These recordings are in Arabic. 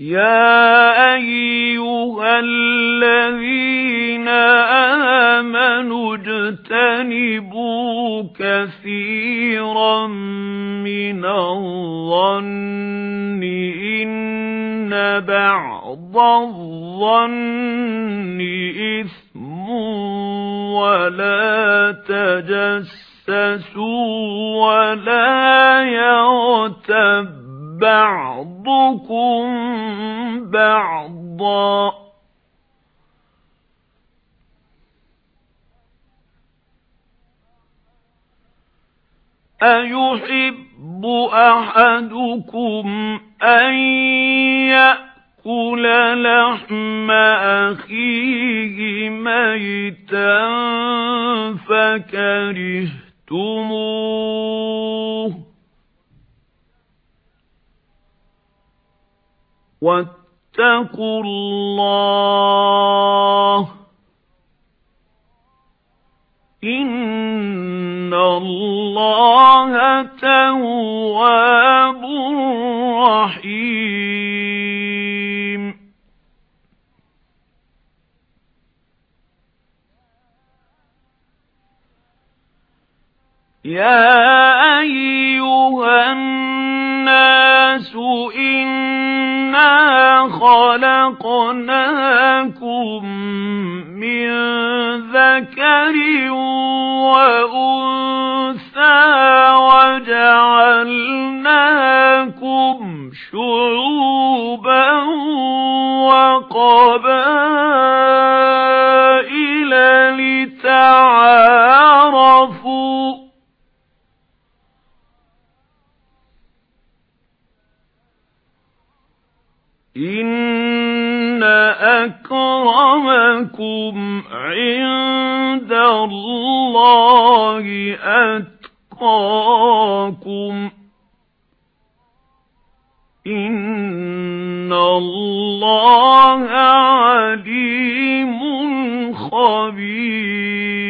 يَا أَيُّهَا الَّذِينَ آمَنُوا اجْتَنِبُوا كَثِيرًا مِنَ الظَّنِّ. إِنَّ بَعْضَ الظَّنِّ إِثْمٌ وَلَا تَجَسَّسُوا وَلَا يَغْتَبْ بَعْضُكُمْ بَعْضًا. أَيُحِبُّ أَحَدُكُمْ أَن يَأْكُلَ لَحْمَ أَخِيهِ مَيْتًا فَكَرِهْتُمُوهُ؟ وَاتَّقُوا اللَّهَ إِنَّ اللَّهَ تَوَّابٌ رَحِيمٌ. يَا خَلَقْنَاكُم مِّن ذَكَرٍ وَأُنثَىٰ وَجَعَلْنَاكُمْ شُعُوبًا إِنَّ أَكْرَمَكُمْ عِندَ اللَّهِ أَتْقَاكُمْ إِنَّ اللَّهَ عَلِيمٌ خَبِيرٌ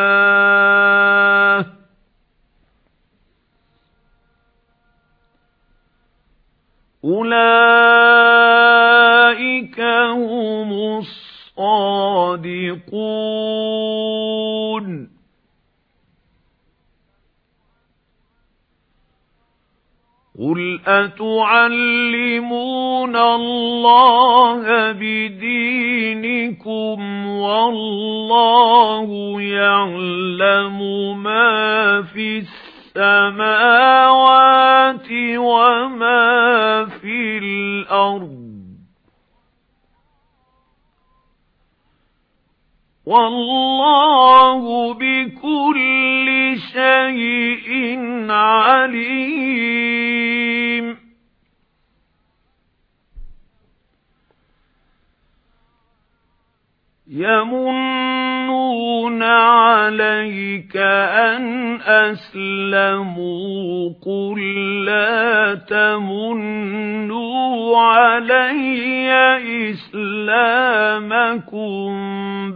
اللَّهِ. أُولَئِكَ قُلْ أَتُعَلِّمُونَ اللَّهَ بِدِينِكُمْ وَاللَّهُ يَعْلَمُ مَا فِي السَّمَاوَاتِ وَمَا فِي الْأَرْضِ وَاللَّهُ بِكُلِّ شَيْءٍ عَلِيمٌ يَمُنُّونَ عَلَيْكَ أَنْ أَسْلَمُوا قُل لَّا تَمُنُّوا عَلَيَّ إِسْلَامَكُم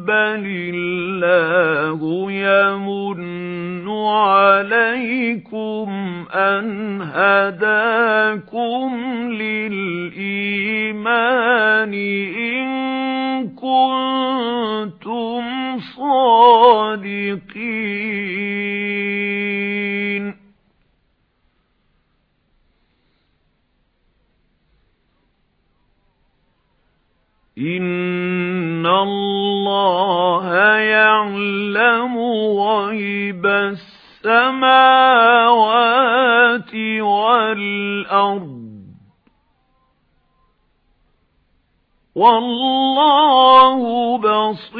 بَلِ اللَّهُ يَمُنُّ عَلَيْكُمْ أَنْ هَدَاكُمْ لِلْإِيمَانِ إِن كُنتُمْ صَادِقِينَ إِنَّ اللَّهَ يَعْلَمُ غَيْبَ السَّمَاوَاتِ وَالْأَرْضِ. وَاللَّهُ بَصِيرٌ